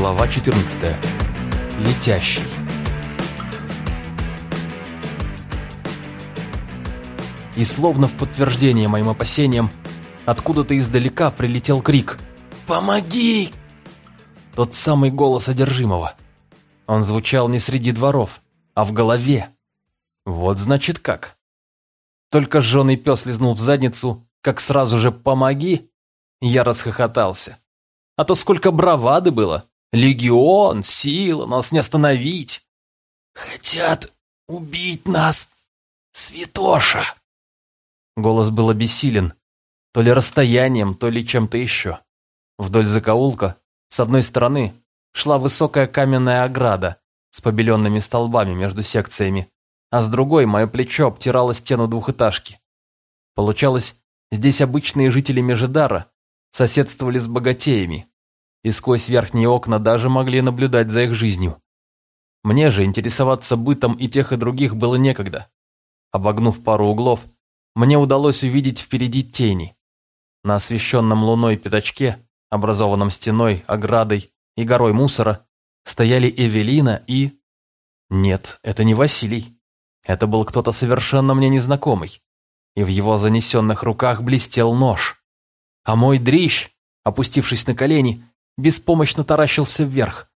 Глава 14. Летящий. И словно в подтверждение моим опасениям, откуда-то издалека прилетел крик «Помоги!» Тот самый голос одержимого. Он звучал не среди дворов, а в голове. Вот значит как. Только жженый пес лизнул в задницу, как сразу же «помоги!» Я расхохотался. А то сколько бравады было. Легион, сила, нас не остановить. Хотят убить нас, святоша. Голос был обессилен. То ли расстоянием, то ли чем-то еще. Вдоль закоулка, с одной стороны, шла высокая каменная ограда с побеленными столбами между секциями, а с другой мое плечо обтирало стену двухэтажки. Получалось, здесь обычные жители Межидара соседствовали с богатеями, и сквозь верхние окна даже могли наблюдать за их жизнью. Мне же интересоваться бытом и тех и других было некогда. Обогнув пару углов, мне удалось увидеть впереди тени. На освещенном луной пятачке, образованном стеной, оградой и горой мусора, стояли Эвелина и... Нет, это не Василий. Это был кто-то совершенно мне незнакомый. И в его занесенных руках блестел нож. А мой дрищ, опустившись на колени, беспомощно таращился вверх.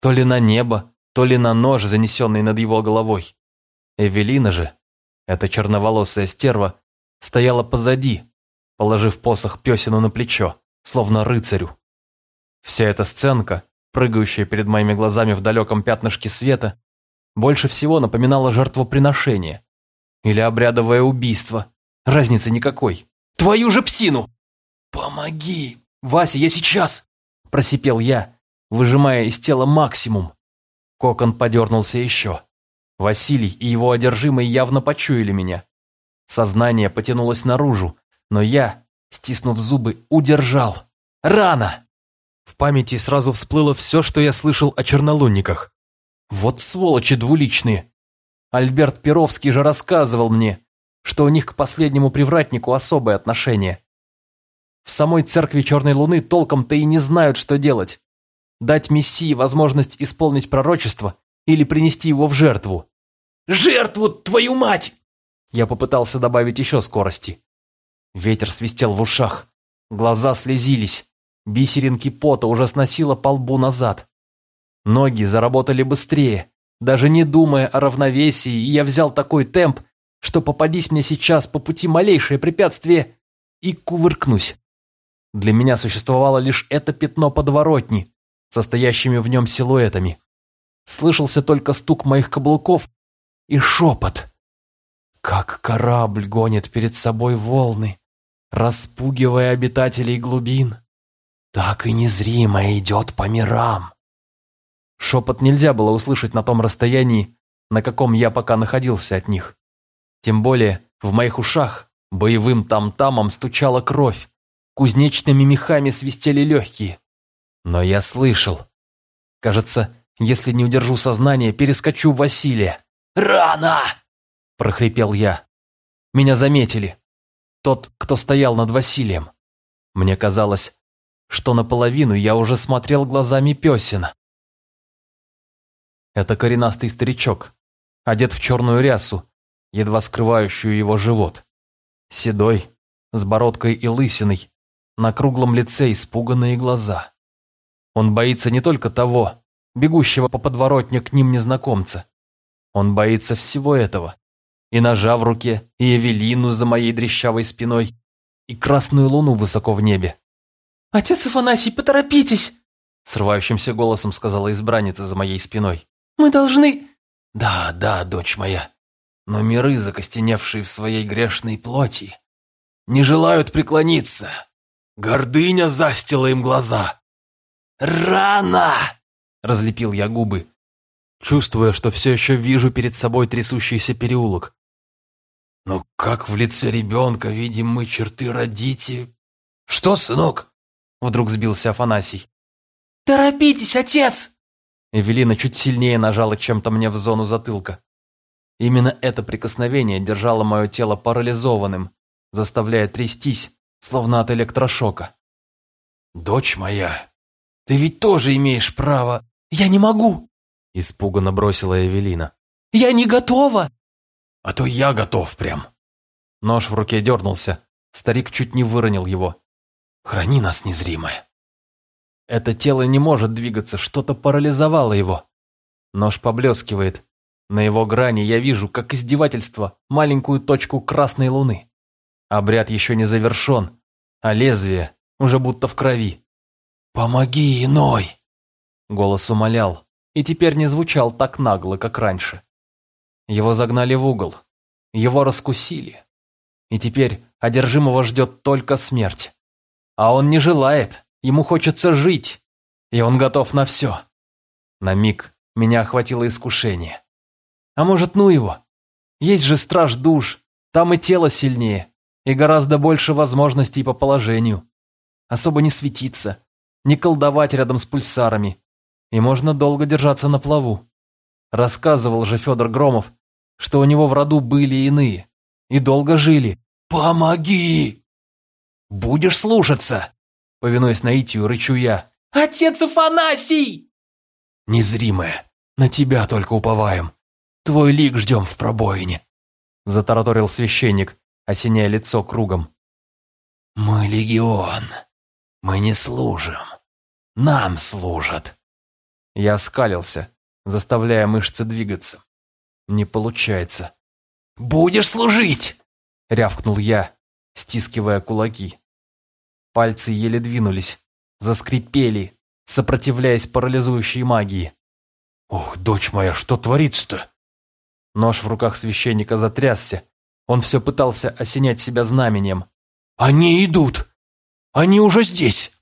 То ли на небо, то ли на нож, занесенный над его головой. Эвелина же, эта черноволосая стерва, стояла позади, положив посох песину на плечо, словно рыцарю. Вся эта сценка, прыгающая перед моими глазами в далеком пятнышке света, больше всего напоминала жертвоприношение. Или обрядовое убийство. Разницы никакой. Твою же псину! «Помоги! Вася, я сейчас!» – просипел я, выжимая из тела максимум. Кокон подернулся еще. Василий и его одержимый явно почуяли меня. Сознание потянулось наружу, но я, стиснув зубы, удержал. Рано! В памяти сразу всплыло все, что я слышал о чернолунниках. Вот сволочи двуличные. Альберт Перовский же рассказывал мне, что у них к последнему привратнику особое отношение. В самой церкви Черной Луны толком-то и не знают, что делать. Дать Мессии возможность исполнить пророчество или принести его в жертву. «Жертву, твою мать!» Я попытался добавить еще скорости. Ветер свистел в ушах, глаза слезились, бисеринки пота уже сносило по лбу назад. Ноги заработали быстрее, даже не думая о равновесии, я взял такой темп, что попадись мне сейчас по пути малейшее препятствие и кувыркнусь. Для меня существовало лишь это пятно подворотни, состоящими в нем силуэтами. Слышался только стук моих каблуков и шепот. Как корабль гонит перед собой волны, распугивая обитателей глубин, так и незримо идет по мирам. Шепот нельзя было услышать на том расстоянии, на каком я пока находился от них. Тем более в моих ушах боевым там-тамом стучала кровь, Кузнечными мехами свистели легкие. Но я слышал. Кажется, если не удержу сознание, перескочу Василия. «Рано!» – прохрипел я. Меня заметили. Тот, кто стоял над Василием. Мне казалось, что наполовину я уже смотрел глазами песина. Это коренастый старичок, одет в черную рясу, едва скрывающую его живот. Седой, с бородкой и лысиной, на круглом лице испуганные глаза. Он боится не только того, бегущего по подворотне к ним незнакомца. Он боится всего этого. И ножа в руке, и Эвелину за моей дрещавой спиной, и красную луну высоко в небе. «Отец Афанасий, поторопитесь!» Срывающимся голосом сказала избранница за моей спиной. «Мы должны...» «Да, да, дочь моя, но миры, закостеневшие в своей грешной плоти, не желают преклониться, Гордыня застила им глаза. «Рано!» – разлепил я губы, чувствуя, что все еще вижу перед собой трясущийся переулок. Но как в лице ребенка видим мы черты родителей. «Что, сынок?» – вдруг сбился Афанасий. «Торопитесь, отец!» Эвелина чуть сильнее нажала чем-то мне в зону затылка. Именно это прикосновение держало мое тело парализованным, заставляя трястись, словно от электрошока. «Дочь моя, Ты ведь тоже имеешь право. Я не могу. Испуганно бросила Эвелина. Я не готова. А то я готов прям. Нож в руке дернулся. Старик чуть не выронил его. Храни нас, незримое. Это тело не может двигаться, что-то парализовало его. Нож поблескивает. На его грани я вижу, как издевательство, маленькую точку красной луны. Обряд еще не завершен, а лезвие уже будто в крови. «Помоги, иной!» Голос умолял, и теперь не звучал так нагло, как раньше. Его загнали в угол, его раскусили. И теперь одержимого ждет только смерть. А он не желает, ему хочется жить, и он готов на все. На миг меня охватило искушение. А может, ну его? Есть же страж душ, там и тело сильнее, и гораздо больше возможностей по положению. Особо не светиться, не колдовать рядом с пульсарами, и можно долго держаться на плаву. Рассказывал же Федор Громов, что у него в роду были иные, и долго жили. «Помоги!» «Будешь слушаться!» Повинуясь наитию, рычу я. «Отец Афанасий!» «Незримая, на тебя только уповаем. Твой лик ждем в пробоине», — затараторил священник, осеняя лицо кругом. «Мы легион. Мы не служим. Нам служат». Я скалился, заставляя мышцы двигаться. Не получается. «Будешь служить!» — рявкнул я, стискивая кулаки. Пальцы еле двинулись, заскрипели, сопротивляясь парализующей магии. «Ох, дочь моя, что творится-то?» Нож в руках священника затрясся. Он все пытался осенять себя знамением. «Они идут! Они уже здесь!»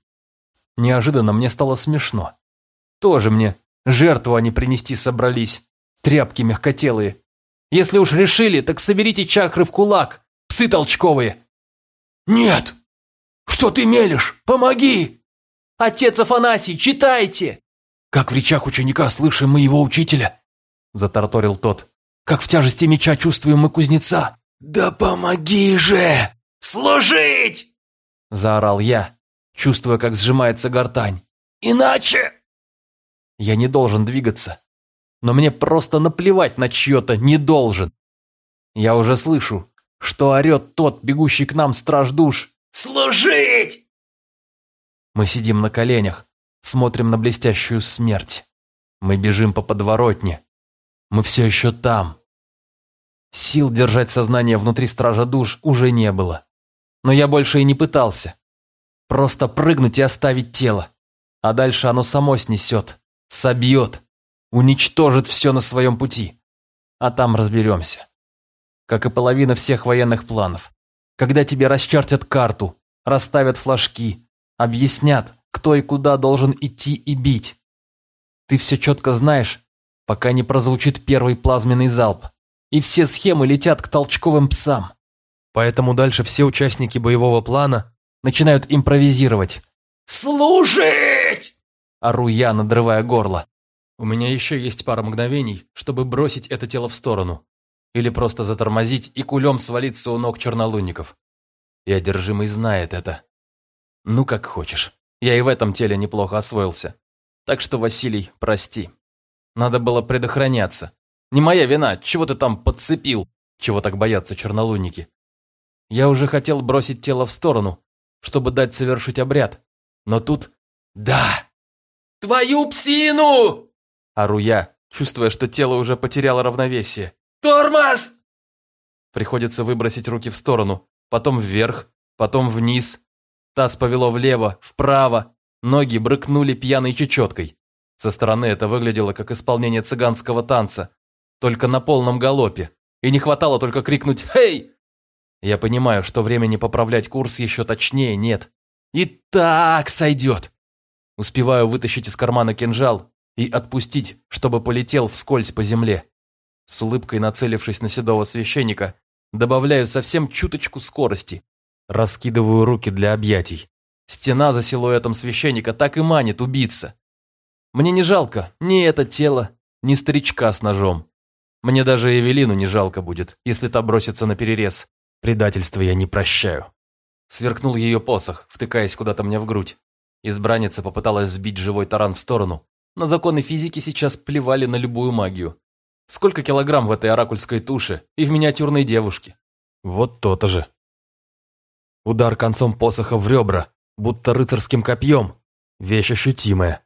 Неожиданно мне стало смешно. Тоже мне жертву они принести собрались. Тряпки мягкотелые. Если уж решили, так соберите чакры в кулак, псы толчковые. «Нет! Что ты мелешь? Помоги!» «Отец Афанасий, читайте!» «Как в речах ученика слышим мы его учителя!» Затарторил тот. «Как в тяжести меча чувствуем мы кузнеца!» «Да помоги же! Служить!» Заорал я, чувствуя, как сжимается гортань. «Иначе...» Я не должен двигаться. Но мне просто наплевать на чье-то «не должен». Я уже слышу, что орет тот, бегущий к нам страж душ. «Служить!» Мы сидим на коленях, смотрим на блестящую смерть. Мы бежим по подворотне. Мы все еще там. Сил держать сознание внутри стража душ уже не было. Но я больше и не пытался. Просто прыгнуть и оставить тело. А дальше оно само снесет, собьет, уничтожит все на своем пути. А там разберемся. Как и половина всех военных планов. Когда тебе расчертят карту, расставят флажки, объяснят, кто и куда должен идти и бить. Ты все четко знаешь, пока не прозвучит первый плазменный залп и все схемы летят к толчковым псам. Поэтому дальше все участники боевого плана начинают импровизировать. «Служить!» – ору я, надрывая горло. У меня еще есть пара мгновений, чтобы бросить это тело в сторону. Или просто затормозить и кулем свалиться у ног чернолунников. И одержимый знает это. Ну, как хочешь. Я и в этом теле неплохо освоился. Так что, Василий, прости. Надо было предохраняться. Не моя вина, чего ты там подцепил? Чего так боятся чернолунники? Я уже хотел бросить тело в сторону, чтобы дать совершить обряд. Но тут... Да! «Твою псину!» Ору я, чувствуя, что тело уже потеряло равновесие. «Тормоз!» Приходится выбросить руки в сторону, потом вверх, потом вниз. Таз повело влево, вправо, ноги брыкнули пьяной чечеткой. Со стороны это выглядело как исполнение цыганского танца, только на полном галопе, и не хватало только крикнуть «Хей!». Я понимаю, что времени поправлять курс еще точнее нет. И так сойдет. Успеваю вытащить из кармана кинжал и отпустить, чтобы полетел вскользь по земле. С улыбкой нацелившись на седого священника, добавляю совсем чуточку скорости. Раскидываю руки для объятий. Стена за силуэтом священника так и манит убиться. Мне не жалко ни это тело, ни старичка с ножом. Мне даже Эвелину не жалко будет, если та бросится на перерез. Предательство я не прощаю. Сверкнул ее посох, втыкаясь куда-то мне в грудь. Избранница попыталась сбить живой таран в сторону, но законы физики сейчас плевали на любую магию. Сколько килограмм в этой оракульской туше и в миниатюрной девушке? Вот то-то же. Удар концом посоха в ребра, будто рыцарским копьем. Вещь ощутимая.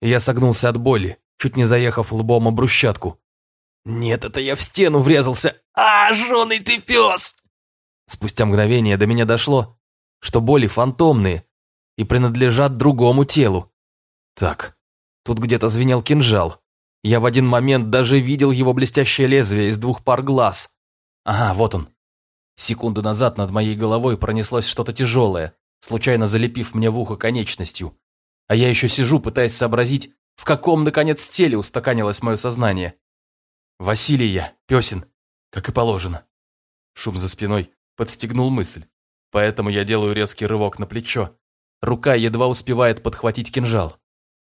Я согнулся от боли, чуть не заехав лбом о брусчатку. Нет, это я в стену врезался. А, жженый ты пес! Спустя мгновение до меня дошло, что боли фантомные и принадлежат другому телу. Так, тут где-то звенел кинжал. Я в один момент даже видел его блестящее лезвие из двух пар глаз. Ага, вот он. Секунду назад над моей головой пронеслось что-то тяжелое, случайно залепив мне в ухо конечностью. А я еще сижу, пытаясь сообразить, в каком, наконец, теле устаканилось мое сознание. Василий я, песен, как и положено. Шум за спиной подстегнул мысль. Поэтому я делаю резкий рывок на плечо. Рука едва успевает подхватить кинжал.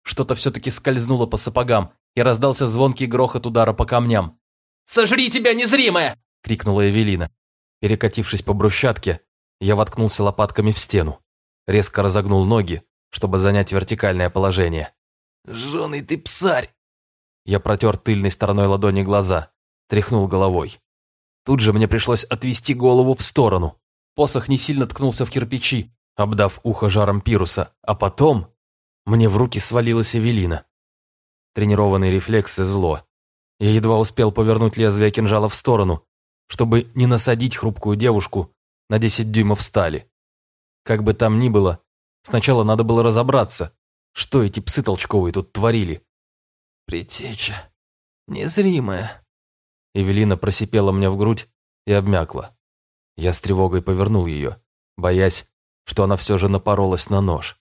Что-то все-таки скользнуло по сапогам, и раздался звонкий грохот удара по камням. «Сожри тебя, незримая!» — крикнула Эвелина. Перекатившись по брусчатке, я воткнулся лопатками в стену. Резко разогнул ноги, чтобы занять вертикальное положение. «Жженый ты псарь!» Я протер тыльной стороной ладони глаза, тряхнул головой. Тут же мне пришлось отвести голову в сторону. Посох не сильно ткнулся в кирпичи, обдав ухо жаром пируса, а потом мне в руки свалилась Эвелина. Тренированные рефлексы зло. Я едва успел повернуть лезвие кинжала в сторону, чтобы не насадить хрупкую девушку на 10 дюймов стали. Как бы там ни было, сначала надо было разобраться, что эти псы толчковые тут творили. «Притеча, незримая». Эвелина просипела мне в грудь и обмякла. Я с тревогой повернул ее, боясь, что она все же напоролась на нож.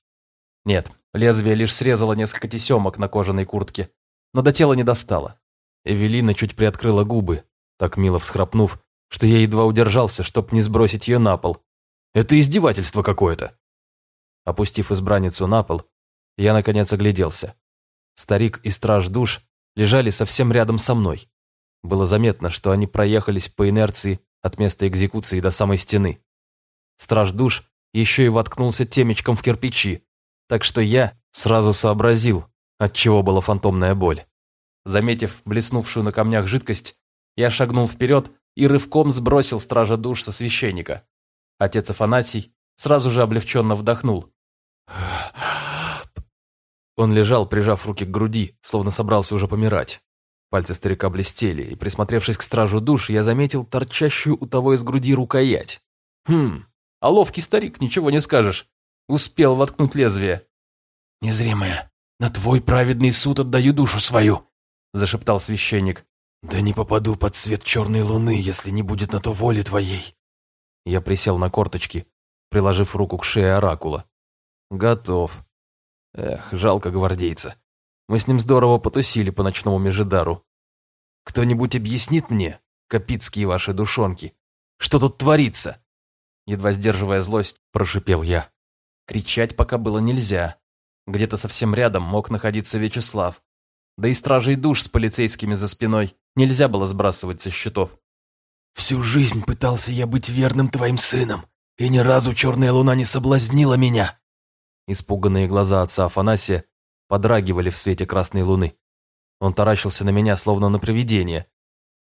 Нет, лезвие лишь срезало несколько тесемок на кожаной куртке, но до тела не достало. Эвелина чуть приоткрыла губы, так мило всхрапнув, что я едва удержался, чтоб не сбросить ее на пол. Это издевательство какое-то. Опустив избранницу на пол, я наконец огляделся. Старик и страж душ лежали совсем рядом со мной. Было заметно, что они проехались по инерции от места экзекуции до самой стены. Страж душ еще и воткнулся темечком в кирпичи, так что я сразу сообразил, от чего была фантомная боль. Заметив блеснувшую на камнях жидкость, я шагнул вперед и рывком сбросил стража душ со священника. Отец Афанасий сразу же облегченно вдохнул. Он лежал, прижав руки к груди, словно собрался уже помирать. Пальцы старика блестели, и, присмотревшись к стражу душ, я заметил торчащую у того из груди рукоять. Хм, а ловкий старик, ничего не скажешь. Успел воткнуть лезвие. «Незримая, на твой праведный суд отдаю душу свою», – зашептал священник. «Да не попаду под свет черной луны, если не будет на то воли твоей». Я присел на корточки, приложив руку к шее оракула. «Готов. Эх, жалко гвардейца. Мы с ним здорово потусили по ночному Межидару. Кто-нибудь объяснит мне, капицкие ваши душонки, что тут творится?» Едва сдерживая злость, прошипел я. Кричать пока было нельзя. Где-то совсем рядом мог находиться Вячеслав. Да и стражей душ с полицейскими за спиной нельзя было сбрасывать со счетов. «Всю жизнь пытался я быть верным твоим сыном, и ни разу черная луна не соблазнила меня!» Испуганные глаза отца Афанасия подрагивали в свете красной луны. Он таращился на меня, словно на привидение,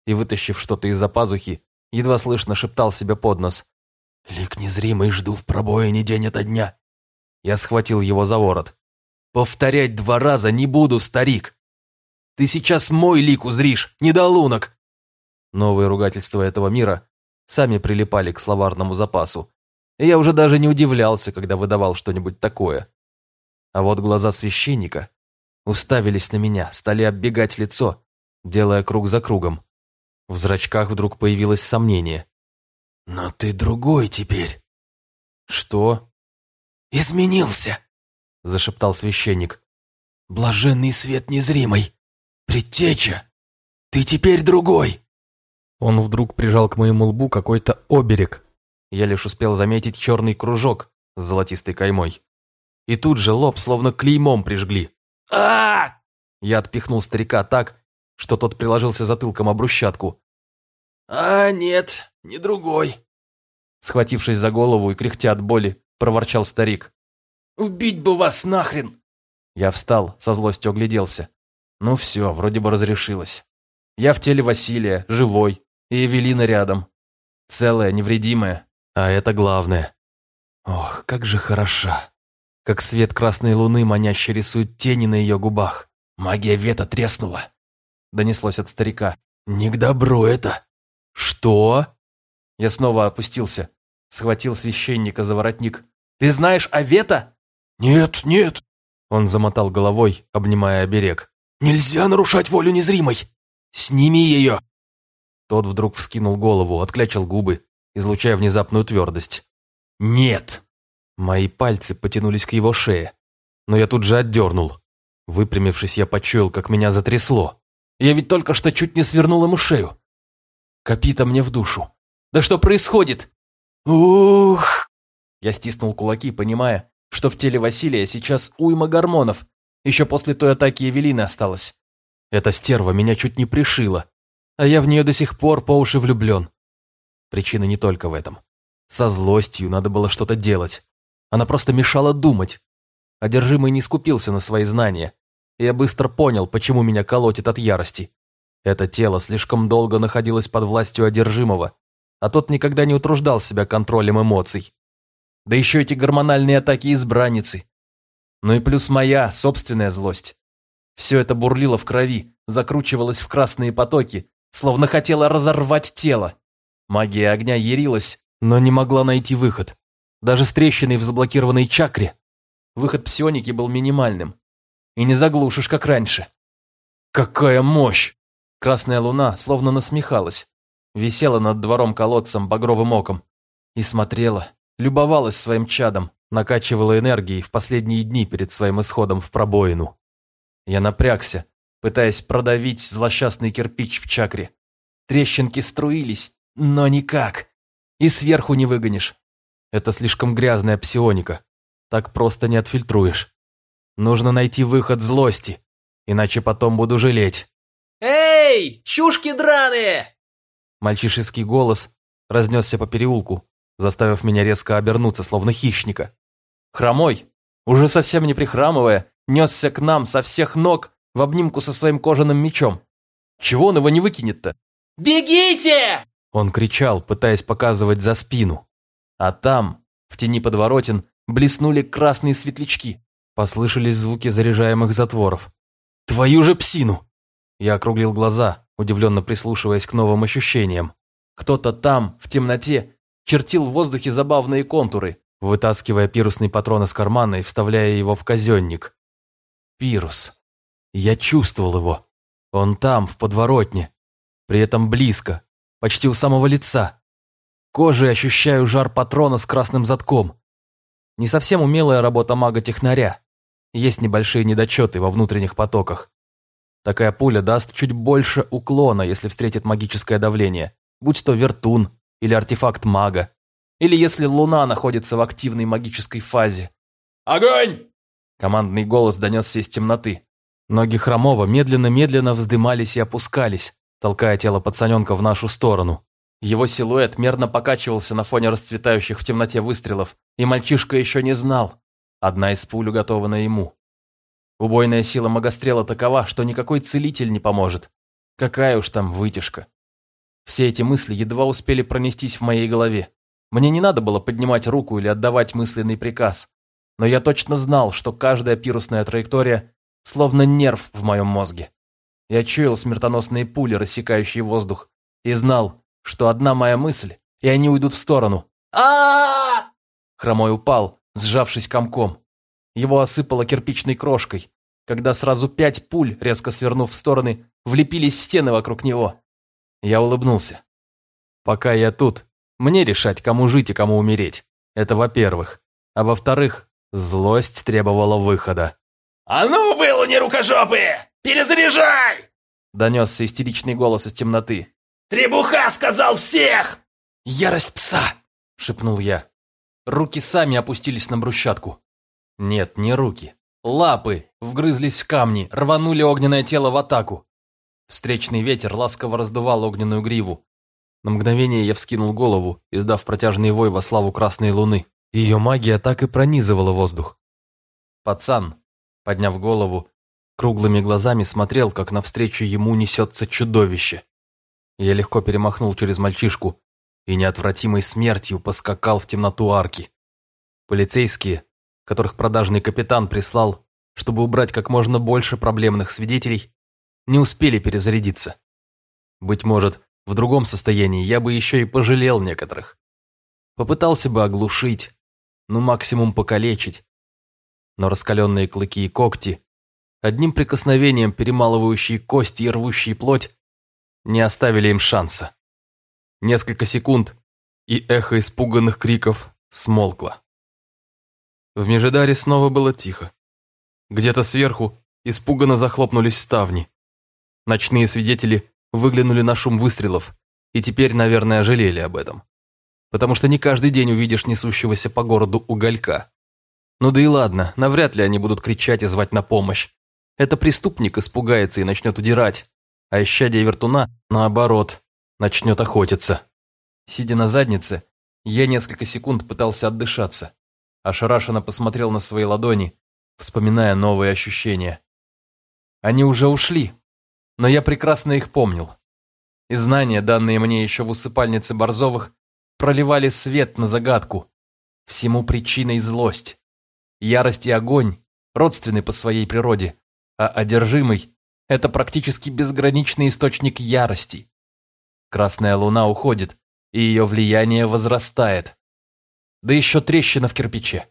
и, вытащив что-то из-за пазухи, едва слышно шептал себе под нос. «Лик незримый жду в пробоине день ото дня». Я схватил его за ворот. «Повторять два раза не буду, старик! Ты сейчас мой лик узришь, недолунок!» Новые ругательства этого мира сами прилипали к словарному запасу, и я уже даже не удивлялся, когда выдавал что-нибудь такое. А вот глаза священника уставились на меня, стали оббегать лицо, делая круг за кругом. В зрачках вдруг появилось сомнение. «Но ты другой теперь». «Что?» «Изменился», — зашептал священник. «Блаженный свет незримый. Предтеча. Ты теперь другой». Он вдруг прижал к моему лбу какой-то оберег. Я лишь успел заметить черный кружок с золотистой каймой. И тут же лоб словно клеймом прижгли. а Я отпихнул старика так, что тот приложился затылком об брусчатку. «А, нет, не другой», Схватившись за голову и кряхтя от боли, проворчал старик. Убить бы вас нахрен!» Я встал, со злостью огляделся. Ну все, вроде бы разрешилось. Я в теле Василия, живой, и Эвелина рядом. Целая, невредимая, а это главное. Ох, как же хороша. Как свет красной луны маняще рисует тени на ее губах. Магия вета треснула. Донеслось от старика. «Не к добру это!» «Что?» Я снова опустился. Схватил священника за воротник. «Ты знаешь о вета?» «Нет, нет!» Он замотал головой, обнимая оберег. «Нельзя нарушать волю незримой! Сними ее!» Тот вдруг вскинул голову, отклячил губы, излучая внезапную твердость. «Нет!» Мои пальцы потянулись к его шее, но я тут же отдернул. Выпрямившись, я почуял, как меня затрясло. Я ведь только что чуть не свернул ему шею. Капита мне в душу. Да что происходит? Ух! Я стиснул кулаки, понимая, что в теле Василия сейчас уйма гормонов. Еще после той атаки Евелины осталось. Эта стерва меня чуть не пришила, а я в нее до сих пор по уши влюблен. Причина не только в этом. Со злостью надо было что-то делать. Она просто мешала думать. Одержимый не скупился на свои знания. Я быстро понял, почему меня колотит от ярости. Это тело слишком долго находилось под властью одержимого, а тот никогда не утруждал себя контролем эмоций. Да еще эти гормональные атаки избранницы. Ну и плюс моя собственная злость. Все это бурлило в крови, закручивалось в красные потоки, словно хотело разорвать тело. Магия огня ярилась, но не могла найти выход. Даже с трещиной в заблокированной чакре. Выход псионики был минимальным. И не заглушишь, как раньше. Какая мощь! Красная луна словно насмехалась. Висела над двором-колодцем багровым оком. И смотрела, любовалась своим чадом, накачивала энергией в последние дни перед своим исходом в пробоину. Я напрягся, пытаясь продавить злосчастный кирпич в чакре. Трещинки струились, но никак. И сверху не выгонишь. Это слишком грязная псионика. Так просто не отфильтруешь. Нужно найти выход злости, иначе потом буду жалеть. «Эй, чушки драные!» Мальчишеский голос разнесся по переулку, заставив меня резко обернуться, словно хищника. Хромой, уже совсем не прихрамывая, несся к нам со всех ног в обнимку со своим кожаным мечом. Чего он его не выкинет-то? «Бегите!» Он кричал, пытаясь показывать за спину. А там, в тени подворотен, блеснули красные светлячки. Послышались звуки заряжаемых затворов. «Твою же псину!» Я округлил глаза, удивленно прислушиваясь к новым ощущениям. Кто-то там, в темноте, чертил в воздухе забавные контуры, вытаскивая пирусный патрон из кармана и вставляя его в казенник. Пирус. Я чувствовал его. Он там, в подворотне. При этом близко, почти у самого лица. Кожей ощущаю жар патрона с красным затком. Не совсем умелая работа мага-технаря. Есть небольшие недочеты во внутренних потоках. Такая пуля даст чуть больше уклона, если встретит магическое давление, будь то вертун или артефакт мага, или если луна находится в активной магической фазе. «Огонь!» Командный голос донесся из темноты. Ноги Хромова медленно-медленно вздымались и опускались, толкая тело пацаненка в нашу сторону. Его силуэт мерно покачивался на фоне расцветающих в темноте выстрелов, и мальчишка еще не знал. Одна из пуль уготована ему. Убойная сила магострела такова, что никакой целитель не поможет. Какая уж там вытяжка. Все эти мысли едва успели пронестись в моей голове. Мне не надо было поднимать руку или отдавать мысленный приказ. Но я точно знал, что каждая пирусная траектория словно нерв в моем мозге. Я чуял смертоносные пули, рассекающие воздух, и знал, что одна моя мысль, и они уйдут в сторону. а Хромой упал, сжавшись комком. Его осыпало кирпичной крошкой, когда сразу пять пуль, резко свернув в стороны, влепились в стены вокруг него. Я улыбнулся. Пока я тут, мне решать, кому жить и кому умереть. Это во-первых. А во-вторых, злость требовала выхода. «А ну, вылуни рукожопые! Перезаряжай!» Донесся истеричный голос из темноты. «Требуха сказал всех!» «Ярость пса!» – шепнул я. Руки сами опустились на брусчатку. Нет, не руки. Лапы вгрызлись в камни, рванули огненное тело в атаку. Встречный ветер ласково раздувал огненную гриву. На мгновение я вскинул голову, издав протяжный вой во славу красной луны. Ее магия так и пронизывала воздух. Пацан, подняв голову, круглыми глазами смотрел, как навстречу ему несется чудовище. Я легко перемахнул через мальчишку и неотвратимой смертью поскакал в темноту арки. Полицейские, которых продажный капитан прислал, чтобы убрать как можно больше проблемных свидетелей, не успели перезарядиться. Быть может, в другом состоянии я бы еще и пожалел некоторых. Попытался бы оглушить, ну максимум покалечить. Но раскаленные клыки и когти, одним прикосновением перемалывающие кости и рвущие плоть, не оставили им шанса. Несколько секунд, и эхо испуганных криков смолкло. В Межидаре снова было тихо. Где-то сверху испуганно захлопнулись ставни. Ночные свидетели выглянули на шум выстрелов и теперь, наверное, жалели об этом. Потому что не каждый день увидишь несущегося по городу уголька. Ну да и ладно, навряд ли они будут кричать и звать на помощь. Это преступник испугается и начнет удирать, а исчадие вертуна, наоборот, начнет охотиться. Сидя на заднице, я несколько секунд пытался отдышаться. Ошарашенно посмотрел на свои ладони, вспоминая новые ощущения. Они уже ушли, но я прекрасно их помнил. И знания, данные мне еще в усыпальнице Борзовых, проливали свет на загадку. Всему причиной злость. Ярость и огонь родственны по своей природе, а одержимый – это практически безграничный источник ярости. Красная луна уходит, и ее влияние возрастает. Да еще трещина в кирпиче.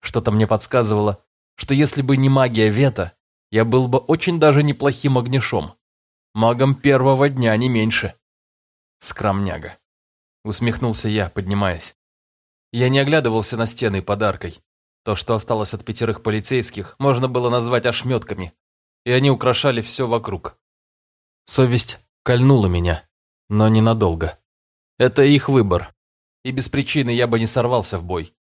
Что-то мне подсказывало, что если бы не магия Вета, я был бы очень даже неплохим огнешом. Магом первого дня не меньше. Скромняга. Усмехнулся я, поднимаясь. Я не оглядывался на стены подаркой. То, что осталось от пятерых полицейских, можно было назвать ошметками, и они украшали все вокруг. Совесть кольнула меня, но ненадолго. Это их выбор, и без причины я бы не сорвался в бой.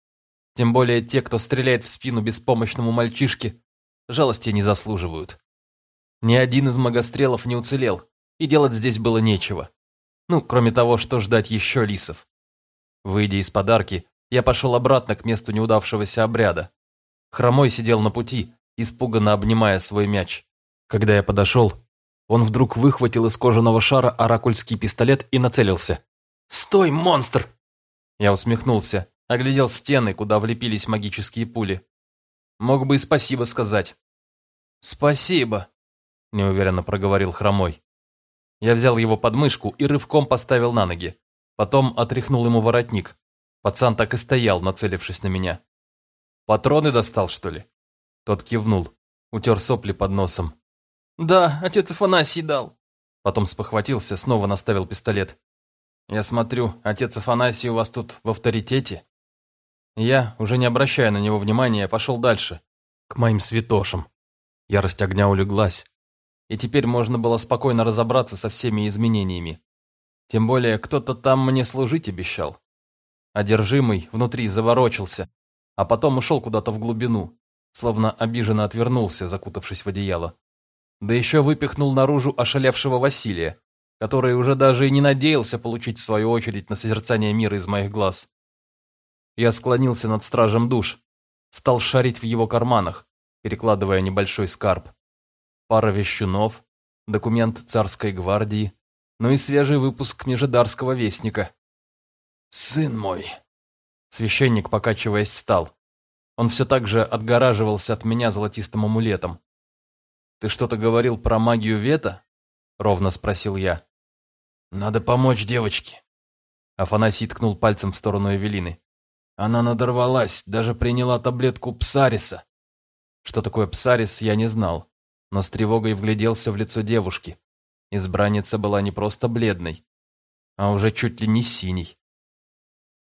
Тем более те, кто стреляет в спину беспомощному мальчишке, жалости не заслуживают. Ни один из магострелов не уцелел, и делать здесь было нечего. Ну, кроме того, что ждать еще лисов. Выйдя из подарки, я пошел обратно к месту неудавшегося обряда. Хромой сидел на пути, испуганно обнимая свой мяч. Когда я подошел, он вдруг выхватил из кожаного шара оракульский пистолет и нацелился. «Стой, монстр!» Я усмехнулся, оглядел стены, куда влепились магические пули. Мог бы и спасибо сказать. «Спасибо», – неуверенно проговорил Хромой. Я взял его под мышку и рывком поставил на ноги. Потом отряхнул ему воротник. Пацан так и стоял, нацелившись на меня. «Патроны достал, что ли?» Тот кивнул, утер сопли под носом. «Да, отец Афанасий дал». Потом спохватился, снова наставил пистолет. «Я смотрю, отец Афанасий у вас тут в авторитете?» Я, уже не обращая на него внимания, пошел дальше, к моим святошам. Ярость огня улеглась, и теперь можно было спокойно разобраться со всеми изменениями. Тем более, кто-то там мне служить обещал. Одержимый внутри заворочился, а потом ушел куда-то в глубину, словно обиженно отвернулся, закутавшись в одеяло. Да еще выпихнул наружу ошалевшего Василия, который уже даже и не надеялся получить свою очередь на созерцание мира из моих глаз. Я склонился над стражем душ, стал шарить в его карманах, перекладывая небольшой скарб пара вещунов, документ царской гвардии, ну и свежий выпуск Нижедарского вестника. «Сын мой!» Священник, покачиваясь, встал. Он все так же отгораживался от меня золотистым амулетом. «Ты что-то говорил про магию Вета?» — ровно спросил я. «Надо помочь девочке». Афанасий ткнул пальцем в сторону Эвелины. Она надорвалась, даже приняла таблетку псариса. Что такое псарис, я не знал но с тревогой вгляделся в лицо девушки. Избранница была не просто бледной, а уже чуть ли не синей.